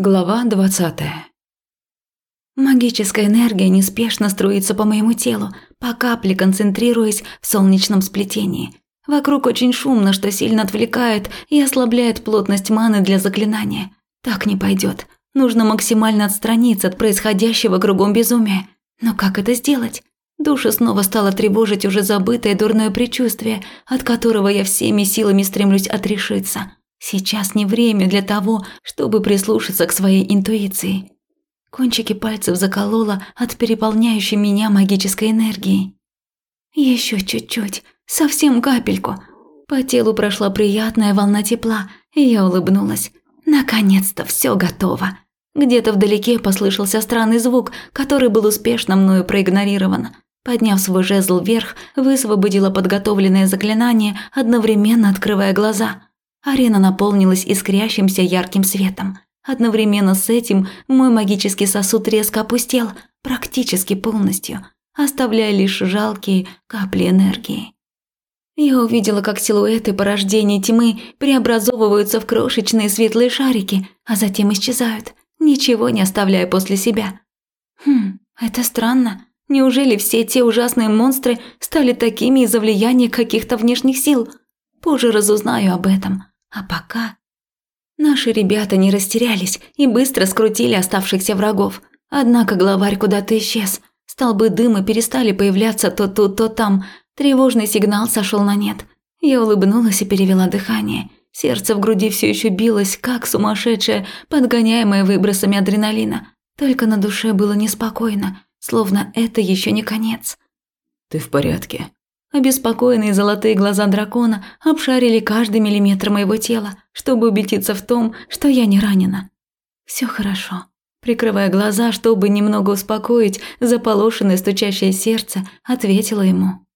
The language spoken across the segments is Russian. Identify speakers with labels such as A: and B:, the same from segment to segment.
A: Глава двадцатая. Магическая энергия неспешно струится по моему телу, по капле концентрируясь в солнечном сплетении. Вокруг очень шумно, что сильно отвлекает и ослабляет плотность маны для заклинания. Так не пойдет. Нужно максимально отстраниться от происходящего кругом безумия. Но как это сделать? Душа снова стала тревожить уже забытое дурное предчувствие, от которого я всеми силами стремлюсь отрешиться – Сейчас не время для того, чтобы прислушаться к своей интуиции. Кончики пальцев заколола от переполняющей меня магической энергии. Еще чуть-чуть, совсем капельку. По телу прошла приятная волна тепла, и я улыбнулась. Наконец-то все готово. Где-то вдалеке послышался странный звук, который был успешно мною проигнорирован. Подняв свой жезл вверх, высвободила подготовленное заклинание, одновременно открывая глаза – Арена наполнилась искрящимся ярким светом. Одновременно с этим мой магический сосуд резко опустел, практически полностью, оставляя лишь жалкие капли энергии. Я увидела, как силуэты порождений тьмы преобразовываются в крошечные светлые шарики, а затем исчезают, ничего не оставляя после себя. Хм, это странно. Неужели все те ужасные монстры стали такими из-за влияния каких-то внешних сил? Позже разузнаю об этом. А пока... Наши ребята не растерялись и быстро скрутили оставшихся врагов. Однако главарь куда-то исчез. Столбы дыма перестали появляться то тут, то там. Тревожный сигнал сошел на нет. Я улыбнулась и перевела дыхание. Сердце в груди все еще билось, как сумасшедшее, подгоняемое выбросами адреналина. Только на душе было неспокойно, словно это еще не конец.
B: «Ты в порядке?»
A: Обеспокоенные золотые глаза дракона обшарили каждый миллиметр моего тела, чтобы убедиться в том, что я не ранена. Все хорошо. Прикрывая глаза, чтобы немного успокоить заполошенное стучащее сердце, ответила ему.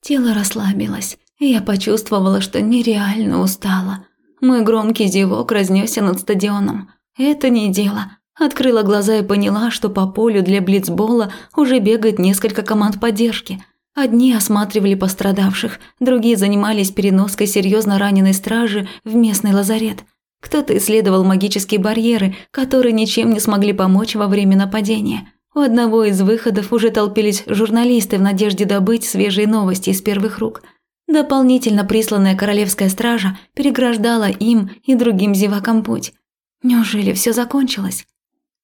A: Тело расслабилось, и я почувствовала, что нереально устала. Мой громкий зевок разнесся над стадионом. Это не дело. Открыла глаза и поняла, что по полю для блицбола уже бегает несколько команд поддержки – Одни осматривали пострадавших, другие занимались переноской серьезно раненой стражи в местный лазарет. Кто-то исследовал магические барьеры, которые ничем не смогли помочь во время нападения. У одного из выходов уже толпились журналисты в надежде добыть свежие новости из первых рук. Дополнительно присланная королевская стража переграждала им и другим зевакам путь. Неужели все закончилось?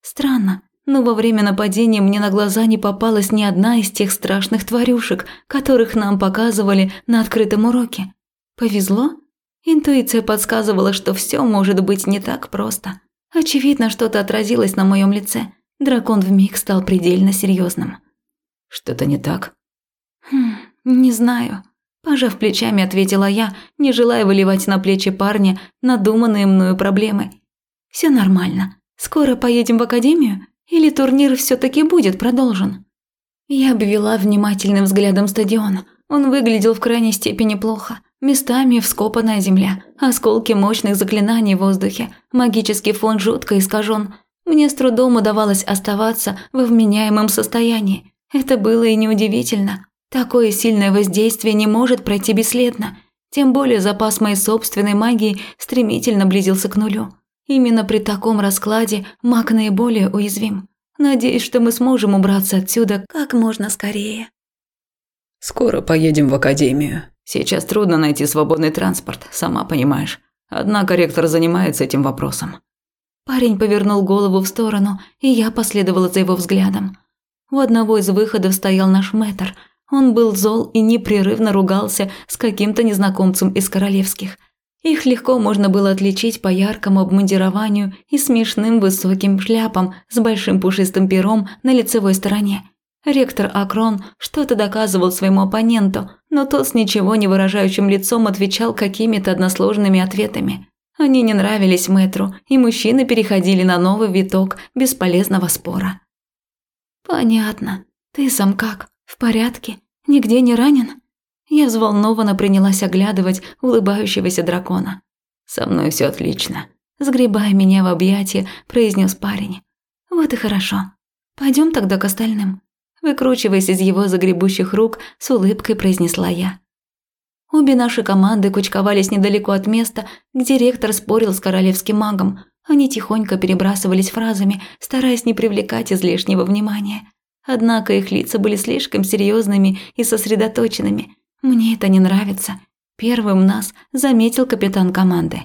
A: Странно, но во время нападения мне на глаза не попалась ни одна из тех страшных тварюшек, которых нам показывали на открытом уроке. Повезло? Интуиция подсказывала, что все может быть не так просто. Очевидно, что-то отразилось на моем лице. Дракон вмиг стал предельно серьезным.
B: Что-то не так?
A: Хм, не знаю. Пожав плечами, ответила я, не желая выливать на плечи парня надуманные мною проблемы. Все нормально. Скоро поедем в академию? Или турнир все-таки будет продолжен? Я обвела внимательным взглядом стадион. Он выглядел в крайней степени плохо. Местами вскопанная земля, осколки мощных заклинаний в воздухе, магический фон жутко искажен. Мне с трудом удавалось оставаться во вменяемом состоянии. Это было и неудивительно. Такое сильное воздействие не может пройти бесследно. Тем более запас моей собственной магии стремительно близился к нулю. Именно при таком раскладе маг наиболее уязвим. Надеюсь, что мы сможем убраться отсюда как можно скорее.
B: Скоро поедем в академию. Сейчас трудно найти свободный транспорт, сама понимаешь. Однако ректор занимается этим вопросом.
A: Парень повернул голову в сторону, и я последовала за его взглядом. У одного из выходов стоял наш мэтр. Он был зол и непрерывно ругался с каким-то незнакомцем из королевских – их легко можно было отличить по яркому обмундированию и смешным высоким шляпам с большим пушистым пером на лицевой стороне. Ректор Акрон что-то доказывал своему оппоненту, но тот с ничего не выражающим лицом отвечал какими-то односложными ответами. Они не нравились мэтру, и мужчины переходили на новый виток бесполезного спора. «Понятно. Ты сам как? В порядке? Нигде не ранен?» Я взволнованно принялась оглядывать улыбающегося дракона.
B: «Со мной все отлично», –
A: сгребая меня в объятия, произнес парень. «Вот и хорошо. Пойдем тогда к остальным». Выкручиваясь из его загребущих рук, с улыбкой произнесла я. Обе наши команды кучковались недалеко от места, где ректор спорил с королевским магом. Они тихонько перебрасывались фразами, стараясь не привлекать излишнего внимания. Однако их лица были слишком серьезными и сосредоточенными. Мне это не нравится. Первым нас заметил капитан команды.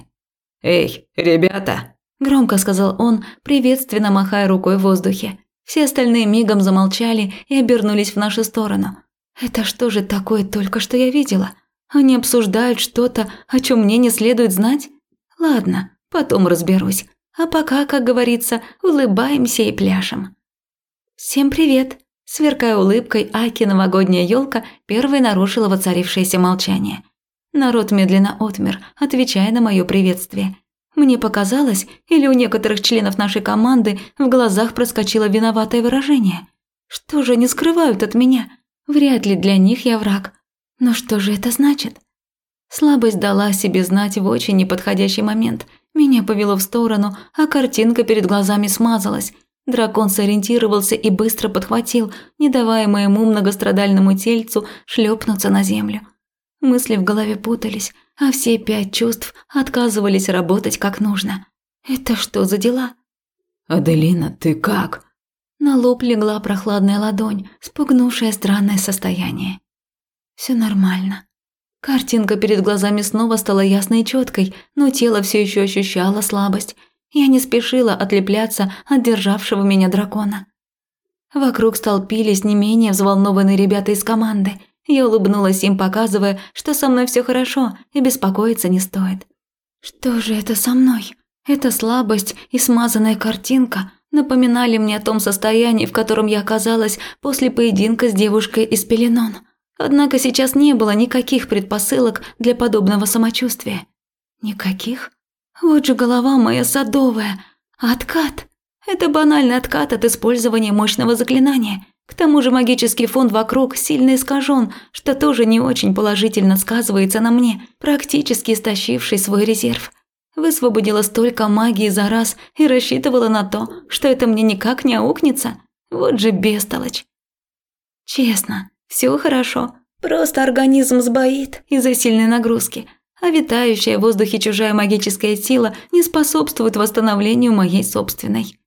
B: «Эй, ребята!»
A: – громко сказал он, приветственно махая рукой в воздухе. Все остальные мигом замолчали и обернулись в нашу сторону. Это что же такое только что я видела? Они обсуждают что-то, о чем мне не следует знать? Ладно, потом разберусь. А пока, как говорится, улыбаемся и пляшем. Всем привет! Сверкая улыбкой, Аки новогодняя елка первой нарушила воцарившееся молчание. Народ медленно отмер, отвечая на мое приветствие. Мне показалось, или у некоторых членов нашей команды в глазах проскочило виноватое выражение. Что же они скрывают от меня? Вряд ли для них я враг. Но что же это значит? Слабость дала себе знать в очень неподходящий момент. Меня повело в сторону, а картинка перед глазами смазалась. Дракон сориентировался и быстро подхватил, не давая моему многострадальному тельцу шлепнуться на землю. Мысли в голове путались, а все пять чувств отказывались работать как нужно. Это что за дела?
B: «Аделина, ты как?»
A: На лоб легла прохладная ладонь, спугнувшая странное состояние. Все нормально. Картинка перед глазами снова стала ясной и четкой, но тело все еще ощущало слабость. Я не спешила отлепляться от державшего меня дракона. Вокруг столпились не менее взволнованные ребята из команды. Я улыбнулась им, показывая, что со мной все хорошо и беспокоиться не стоит. Что же это со мной? Эта слабость и смазанная картинка напоминали мне о том состоянии, в котором я оказалась после поединка с девушкой из Пеленон. Однако сейчас не было никаких предпосылок для подобного самочувствия. Никаких? Вот же голова моя садовая. откат? Это банальный откат от использования мощного заклинания. К тому же магический фон вокруг сильно искажен, что тоже не очень положительно сказывается на мне, практически истощивший свой резерв. Высвободила столько магии за раз и рассчитывала на то, что это мне никак не аукнется. Вот же бестолочь. Честно, все хорошо. Просто организм сбоит из-за сильной нагрузки, а витающая в воздухе чужая магическая сила не способствует восстановлению моей собственной.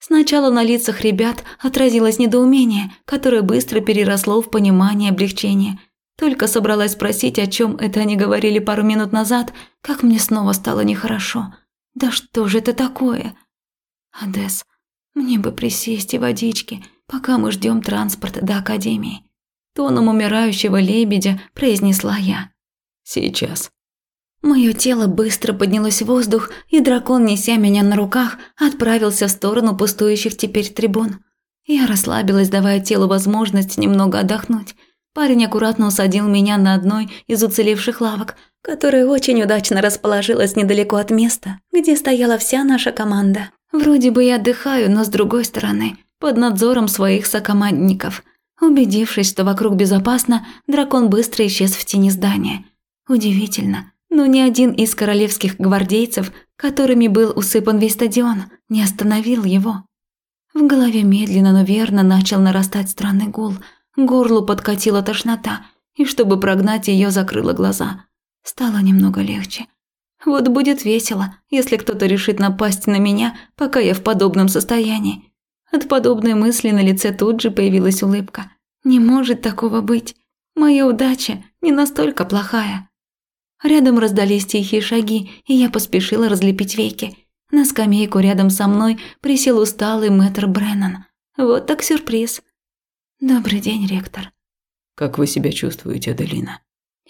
A: Сначала на лицах ребят отразилось недоумение, которое быстро переросло в понимание облегчения – только собралась спросить, о чем это они говорили пару минут назад, как мне снова стало нехорошо. Да что же это такое? Адес, мне бы присесть и водички, пока мы ждем транспорт до Академии. Тоном умирающего лебедя произнесла я.
B: Сейчас.
A: Мое тело быстро поднялось в воздух, и дракон, неся меня на руках, отправился в сторону пустующих теперь трибун. Я расслабилась, давая телу возможность немного отдохнуть. Парень аккуратно усадил меня на одной из уцелевших лавок, которая очень удачно расположилась недалеко от места, где стояла вся наша команда. Вроде бы я отдыхаю, но с другой стороны, под надзором своих сокомандников. Убедившись, что вокруг безопасно, дракон быстро исчез в тени здания. Удивительно, но ни один из королевских гвардейцев, которыми был усыпан весь стадион, не остановил его. В голове медленно, но верно начал нарастать странный гул – Горлу подкатила тошнота, и чтобы прогнать ее, закрыла глаза. Стало немного легче. Вот будет весело, если кто-то решит напасть на меня, пока я в подобном состоянии. От подобной мысли на лице тут же появилась улыбка. Не может такого быть. Моя удача не настолько плохая. Рядом раздались тихие шаги, и я поспешила разлепить веки. На скамейку рядом со мной присел усталый мэтр Бреннан. Вот так сюрприз. «Добрый день, ректор».
B: «Как вы себя чувствуете, Аделина?»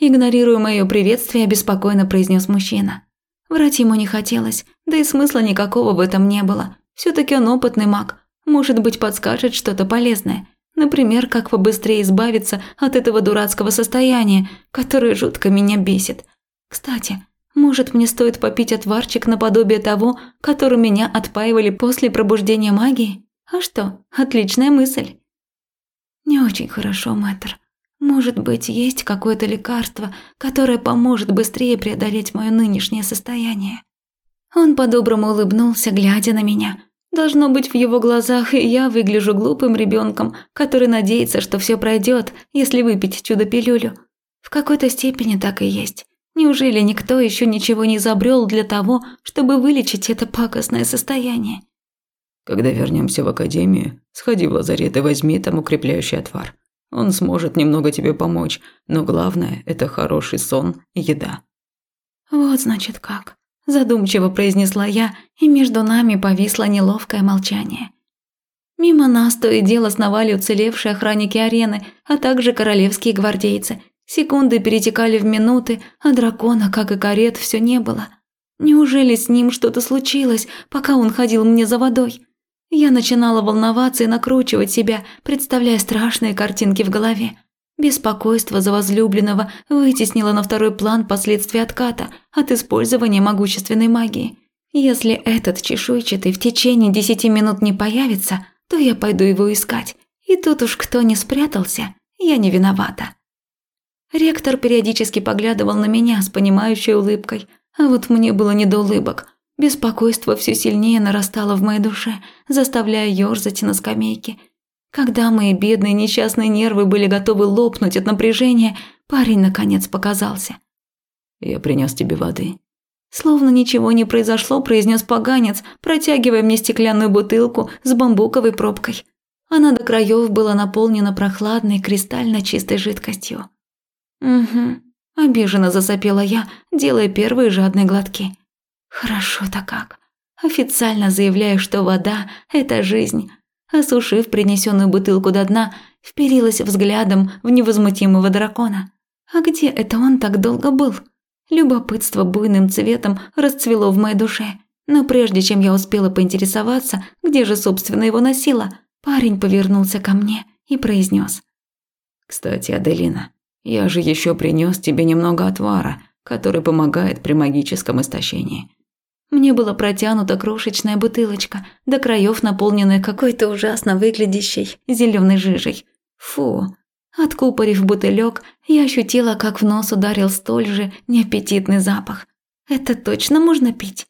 A: Игнорируя мое приветствие, беспокойно произнес мужчина. Врать ему не хотелось, да и смысла никакого в этом не было. все таки он опытный маг, может быть, подскажет что-то полезное. Например, как побыстрее избавиться от этого дурацкого состояния, которое жутко меня бесит. Кстати, может, мне стоит попить отварчик наподобие того, которым меня отпаивали после пробуждения магии? А что, отличная мысль. «Не очень хорошо, мэтр. Может быть, есть какое-то лекарство, которое поможет быстрее преодолеть мое нынешнее состояние?» Он по-доброму улыбнулся, глядя на меня. Должно быть, в его глазах и я выгляжу глупым ребенком, который надеется, что все пройдет, если выпить чудо-пилюлю. В какой-то степени так и есть. Неужели никто еще ничего не изобрел для того, чтобы вылечить это пакостное состояние?
B: Когда вернемся в академию, сходи в лазарет и возьми там укрепляющий отвар. Он сможет немного тебе помочь, но главное – это хороший сон и еда».
A: «Вот значит как», – задумчиво произнесла я, и между нами повисло неловкое молчание. Мимо нас то и дело сновали уцелевшие охранники арены, а также королевские гвардейцы. Секунды перетекали в минуты, а дракона, как и карет, все не было. Неужели с ним что-то случилось, пока он ходил мне за водой? Я начинала волноваться и накручивать себя, представляя страшные картинки в голове. Беспокойство за возлюбленного вытеснило на второй план последствия отката от использования могущественной магии. Если этот чешуйчатый в течение десяти минут не появится, то я пойду его искать. И тут уж кто не спрятался, я не виновата. Ректор периодически поглядывал на меня с понимающей улыбкой, а вот мне было не до улыбок – Беспокойство все сильнее нарастало в моей душе, заставляя ёрзать на скамейке. Когда мои бедные несчастные нервы были готовы лопнуть от напряжения, парень наконец показался.
B: «Я принес тебе воды».
A: Словно ничего не произошло, произнес поганец, протягивая мне стеклянную бутылку с бамбуковой пробкой. Она до краев была наполнена прохладной, кристально чистой жидкостью. «Угу», – обиженно засопела я, делая первые жадные глотки. Хорошо-то как. Официально заявляю, что вода – это жизнь. Осушив принесенную бутылку до дна, вперилась взглядом в невозмутимого дракона. А где это он так долго был? Любопытство буйным цветом расцвело в моей душе. Но прежде чем я успела поинтересоваться, где же, собственно, его носила, парень повернулся ко мне и произнес:
B: «Кстати, Аделина, я же еще принес тебе немного отвара, который помогает при магическом истощении.
A: Мне была протянута крошечная бутылочка, до краев наполненная какой-то ужасно выглядящей зеленой жижей. Фу. Откупорив бутылек, я ощутила, как в нос ударил столь же неаппетитный запах. Это точно можно пить?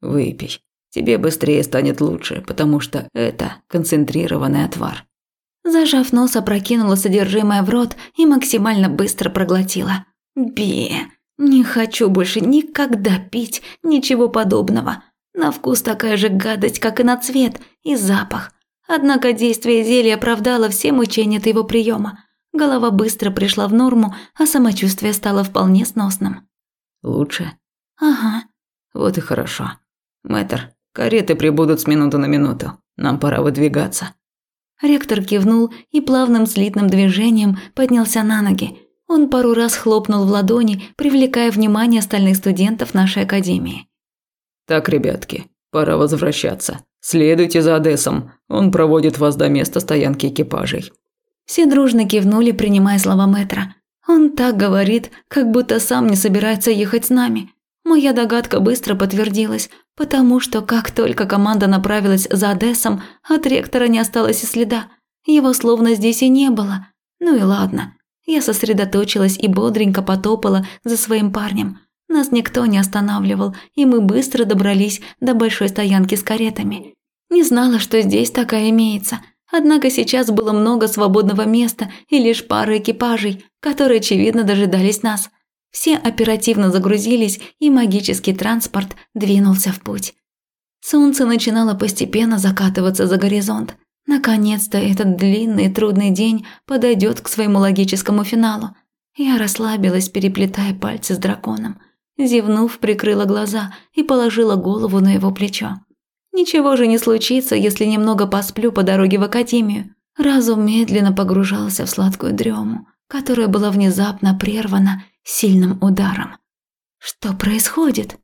B: Выпей. Тебе быстрее станет лучше, потому что это концентрированный отвар.
A: Зажав нос, опрокинула содержимое в рот и максимально быстро проглотила. Бе. Не хочу больше никогда пить ничего подобного. На вкус такая же гадость, как и на цвет и запах. Однако действие зелья оправдало все мучения от его приема. Голова быстро пришла в норму, а самочувствие стало вполне сносным.
B: Лучше?
A: Ага.
B: Вот и хорошо. Мэтр, кареты прибудут с минуты на минуту. Нам пора выдвигаться.
A: Ректор кивнул и плавным слитным движением поднялся на ноги, он пару раз хлопнул в ладони, привлекая внимание остальных студентов нашей академии.
B: «Так, ребятки, пора возвращаться. Следуйте за Одессом, он проводит вас до места стоянки экипажей».
A: Все дружно кивнули, принимая слова мэтра. Он так говорит, как будто сам не собирается ехать с нами. Моя догадка быстро подтвердилась, потому что как только команда направилась за Одессом, от ректора не осталось и следа. Его словно здесь и не было. Ну и ладно. Я сосредоточилась и бодренько потопала за своим парнем. Нас никто не останавливал, и мы быстро добрались до большой стоянки с каретами. Не знала, что здесь такая имеется. Однако сейчас было много свободного места и лишь пара экипажей, которые, очевидно, дожидались нас. Все оперативно загрузились, и магический транспорт двинулся в путь. Солнце начинало постепенно закатываться за горизонт. Наконец-то этот длинный трудный день подойдет к своему логическому финалу. Я расслабилась, переплетая пальцы с драконом. Зевнув, прикрыла глаза и положила голову на его плечо. Ничего же не случится, если немного посплю по дороге в академию. Разум медленно погружался в сладкую дрему, которая была внезапно прервана сильным ударом. Что происходит?